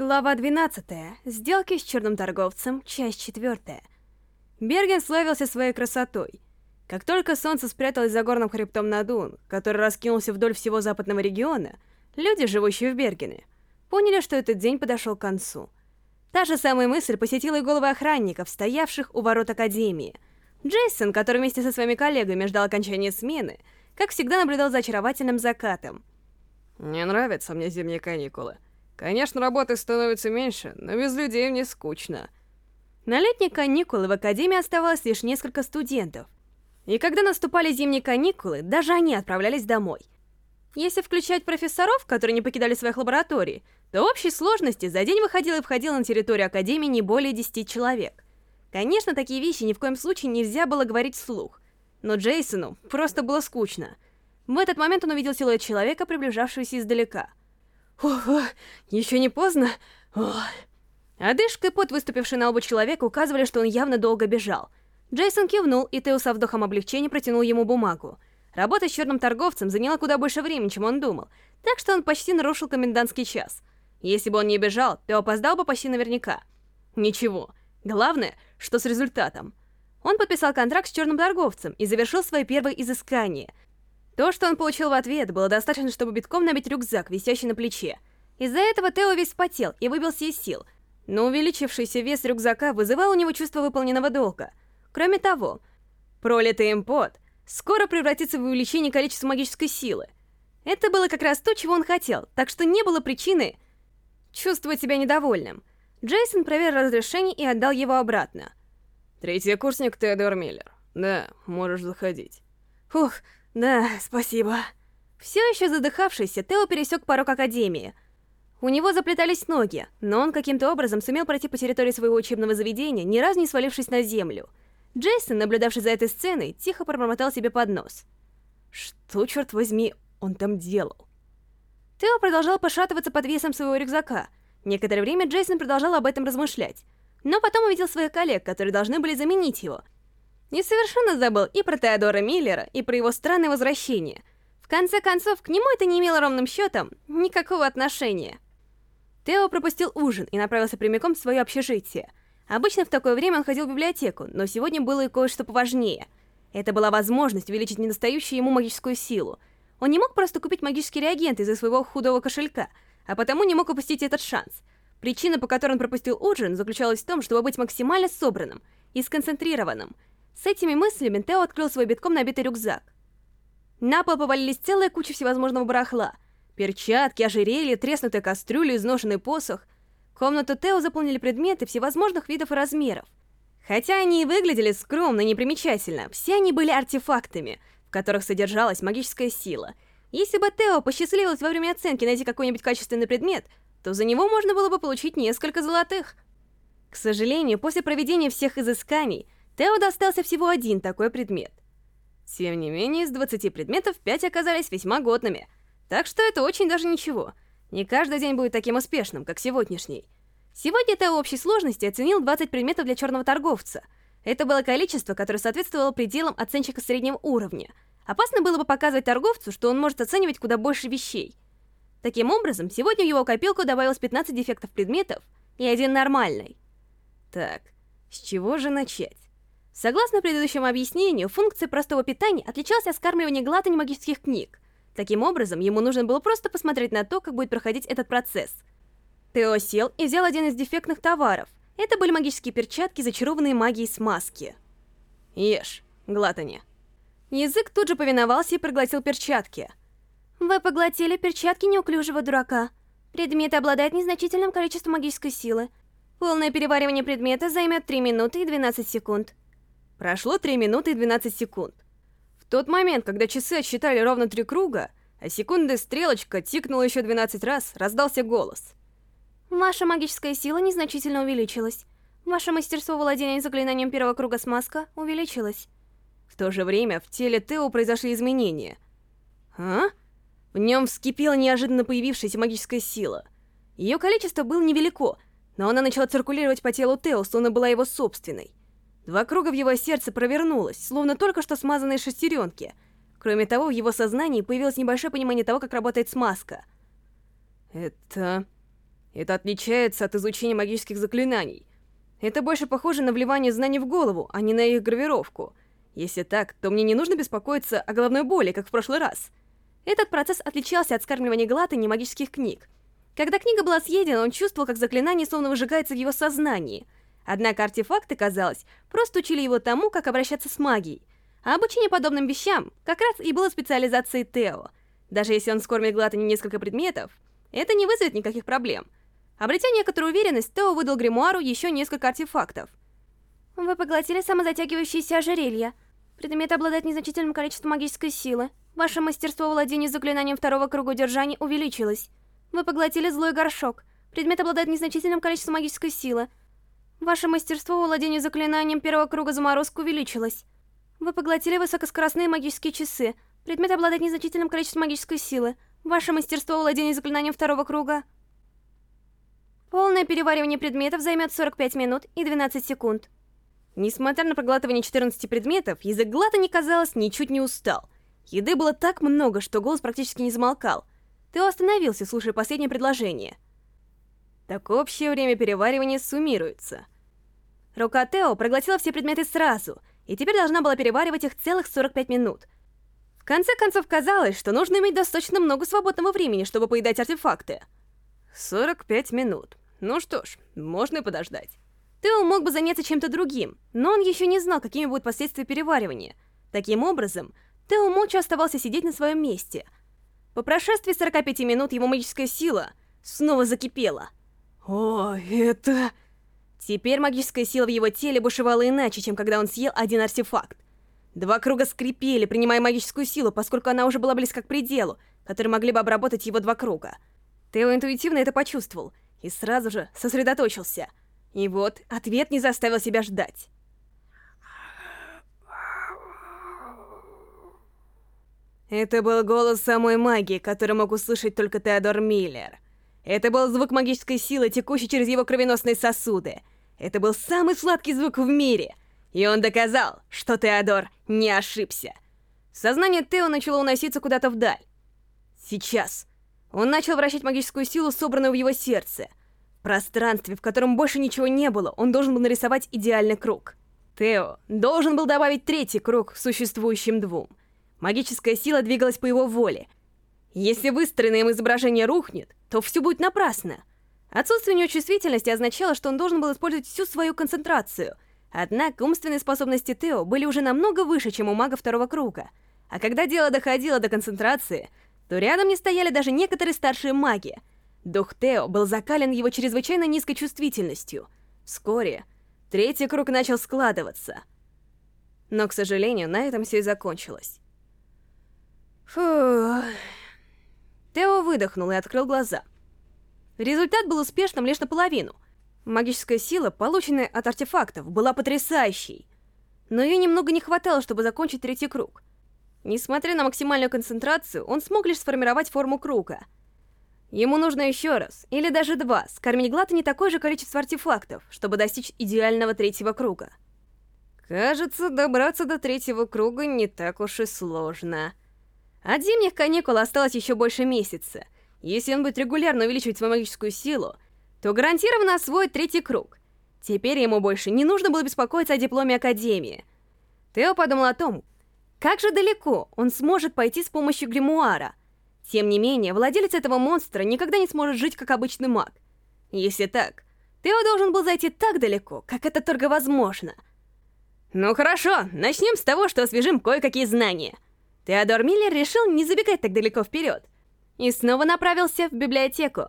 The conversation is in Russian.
Глава 12. Сделки с черным торговцем. Часть 4. Берген славился своей красотой. Как только солнце спряталось за горным хребтом Надун, который раскинулся вдоль всего западного региона, люди, живущие в Бергене, поняли, что этот день подошел к концу. Та же самая мысль посетила и головы охранников, стоявших у ворот Академии. Джейсон, который вместе со своими коллегами ждал окончания смены, как всегда наблюдал за очаровательным закатом. «Не нравятся мне зимние каникулы», Конечно, работы становится меньше, но без людей мне скучно. На летние каникулы в Академии оставалось лишь несколько студентов. И когда наступали зимние каникулы, даже они отправлялись домой. Если включать профессоров, которые не покидали своих лабораторий, то в общей сложности за день выходило и входило на территорию Академии не более 10 человек. Конечно, такие вещи ни в коем случае нельзя было говорить вслух. Но Джейсону просто было скучно. В этот момент он увидел силуэт человека, приближавшегося издалека. Ох, еще не поздно. Одышка и пот, выступивший на лбу человека, указывали, что он явно долго бежал. Джейсон кивнул, и Тео со вдохом облегчения протянул ему бумагу. Работа с черным торговцем заняла куда больше времени, чем он думал, так что он почти нарушил комендантский час. Если бы он не бежал, то опоздал бы почти наверняка. Ничего. Главное, что с результатом. Он подписал контракт с черным торговцем и завершил свои первые изыскания — то, что он получил в ответ, было достаточно, чтобы битком набить рюкзак, висящий на плече. Из-за этого Тео весь потел и выбился из сил, но увеличившийся вес рюкзака вызывал у него чувство выполненного долга. Кроме того, пролитый им пот скоро превратится в увеличение количества магической силы. Это было как раз то, чего он хотел, так что не было причины чувствовать себя недовольным. Джейсон проверил разрешение и отдал его обратно. Третий курсник Теодор Миллер. Да, можешь заходить. Фух, да, спасибо. Все еще задыхавшийся, Тео пересек порог Академии. У него заплетались ноги, но он каким-то образом сумел пройти по территории своего учебного заведения, ни разу не свалившись на землю. Джейсон, наблюдавший за этой сценой, тихо пробормотал себе под нос. Что, черт возьми, он там делал? Тео продолжал пошатываться под весом своего рюкзака. Некоторое время Джейсон продолжал об этом размышлять. Но потом увидел своих коллег, которые должны были заменить его — и совершенно забыл и про Теодора Миллера, и про его странное возвращение. В конце концов, к нему это не имело ровным счетом никакого отношения. Тео пропустил ужин и направился прямиком в свое общежитие. Обычно в такое время он ходил в библиотеку, но сегодня было и кое-что поважнее. Это была возможность увеличить недостающую ему магическую силу. Он не мог просто купить магические реагенты из-за своего худого кошелька, а потому не мог упустить этот шанс. Причина, по которой он пропустил ужин, заключалась в том, чтобы быть максимально собранным и сконцентрированным — с этими мыслями Тео открыл свой битком набитый рюкзак. На пол повалились целая куча всевозможного барахла. Перчатки, ожерелья, треснутая кастрюля, изношенный посох. Комнату Тео заполнили предметы всевозможных видов и размеров. Хотя они и выглядели скромно и непримечательно, все они были артефактами, в которых содержалась магическая сила. Если бы Тео посчастливилось во время оценки найти какой-нибудь качественный предмет, то за него можно было бы получить несколько золотых. К сожалению, после проведения всех изысканий, Тео достался всего один такой предмет. Тем не менее, из 20 предметов 5 оказались весьма годными. Так что это очень даже ничего. Не каждый день будет таким успешным, как сегодняшний. Сегодня Тео общей сложности оценил 20 предметов для черного торговца. Это было количество, которое соответствовало пределам оценщика среднего уровня. Опасно было бы показывать торговцу, что он может оценивать куда больше вещей. Таким образом, сегодня в его копилку добавилось 15 дефектов предметов и один нормальный. Так, с чего же начать? Согласно предыдущему объяснению, функция простого питания отличалась от скармливания глатани магических книг. Таким образом, ему нужно было просто посмотреть на то, как будет проходить этот процесс. Тео сел и взял один из дефектных товаров. Это были магические перчатки, зачарованные магией смазки. Ешь, глатани. Язык тут же повиновался и проглотил перчатки. Вы поглотили перчатки неуклюжего дурака. Предмет обладает незначительным количеством магической силы. Полное переваривание предмета займет 3 минуты и 12 секунд. Прошло 3 минуты и 12 секунд. В тот момент, когда часы отсчитали ровно три круга, а секунды стрелочка тикнула еще 12 раз, раздался голос. Ваша магическая сила незначительно увеличилась. Ваше мастерство владения заклинанием первого круга смазка увеличилось. В то же время в теле Тео произошли изменения. А? В нем вскипела неожиданно появившаяся магическая сила. Ее количество было невелико, но она начала циркулировать по телу Тео, словно была его собственной. Два круга в его сердце провернулось, словно только что смазанные шестеренки. Кроме того, в его сознании появилось небольшое понимание того, как работает смазка. Это... Это отличается от изучения магических заклинаний. Это больше похоже на вливание знаний в голову, а не на их гравировку. Если так, то мне не нужно беспокоиться о головной боли, как в прошлый раз. Этот процесс отличался от скармливания Глата немагических книг. Когда книга была съедена, он чувствовал, как заклинание словно выжигается в его сознании. Однако артефакты, казалось, просто учили его тому, как обращаться с магией. А обучение подобным вещам как раз и было специализацией Тео. Даже если он скормит Глатани несколько предметов, это не вызовет никаких проблем. Обретя некоторую уверенность, Тео выдал гримуару еще несколько артефактов. Вы поглотили самозатягивающиеся ожерелья. Предмет обладает незначительным количеством магической силы. Ваше мастерство владения заклинанием второго круга удержания увеличилось. Вы поглотили злой горшок. Предмет обладает незначительным количеством магической силы. Ваше мастерство владения заклинанием первого круга заморозка увеличилось. Вы поглотили высокоскоростные магические часы. Предмет обладает незначительным количеством магической силы. Ваше мастерство владения заклинанием второго круга... Полное переваривание предметов займет 45 минут и 12 секунд. Несмотря на проглатывание 14 предметов, язык Глата не казалось ничуть не устал. Еды было так много, что голос практически не замолкал. Тео остановился, слушая последнее предложение. Так общее время переваривания суммируется. Рука Тео проглотила все предметы сразу, и теперь должна была переваривать их целых 45 минут. В конце концов, казалось, что нужно иметь достаточно много свободного времени, чтобы поедать артефакты. 45 минут. Ну что ж, можно и подождать. Тео мог бы заняться чем-то другим, но он еще не знал, какими будут последствия переваривания. Таким образом, Тео молча оставался сидеть на своем месте. По прошествии 45 минут его магическая сила снова закипела. О, это... Теперь магическая сила в его теле бушевала иначе, чем когда он съел один артефакт. Два круга скрипели, принимая магическую силу, поскольку она уже была близка к пределу, который могли бы обработать его два круга. Тео интуитивно это почувствовал и сразу же сосредоточился. И вот, ответ не заставил себя ждать. Это был голос самой магии, который мог услышать только Теодор Миллер. Это был звук магической силы, текущей через его кровеносные сосуды. Это был самый сладкий звук в мире. И он доказал, что Теодор не ошибся. Сознание Тео начало уноситься куда-то вдаль. Сейчас. Он начал вращать магическую силу, собранную в его сердце. В пространстве, в котором больше ничего не было, он должен был нарисовать идеальный круг. Тео должен был добавить третий круг к существующим двум. Магическая сила двигалась по его воле. Если выстроенное им изображение рухнет, то все будет напрасно. Отсутствие у чувствительности означало, что он должен был использовать всю свою концентрацию. Однако умственные способности Тео были уже намного выше, чем у мага второго круга. А когда дело доходило до концентрации, то рядом не стояли даже некоторые старшие маги. Дух Тео был закален его чрезвычайно низкой чувствительностью. Вскоре третий круг начал складываться. Но, к сожалению, на этом все и закончилось. Фу. Тео выдохнул и открыл глаза. Результат был успешным лишь наполовину. Магическая сила, полученная от артефактов, была потрясающей. Но ее немного не хватало, чтобы закончить третий круг. Несмотря на максимальную концентрацию, он смог лишь сформировать форму круга. Ему нужно еще раз, или даже два, скормить Глата не такое же количество артефактов, чтобы достичь идеального третьего круга. Кажется, добраться до третьего круга не так уж и сложно. От зимних каникул осталось еще больше месяца. Если он будет регулярно увеличивать свою магическую силу, то гарантированно освоит третий круг. Теперь ему больше не нужно было беспокоиться о дипломе Академии. Тео подумал о том, как же далеко он сможет пойти с помощью гримуара. Тем не менее, владелец этого монстра никогда не сможет жить как обычный маг. Если так, Тео должен был зайти так далеко, как это только возможно. Ну хорошо, начнем с того, что освежим кое-какие знания. Теодор Миллер решил не забегать так далеко вперед и снова направился в библиотеку.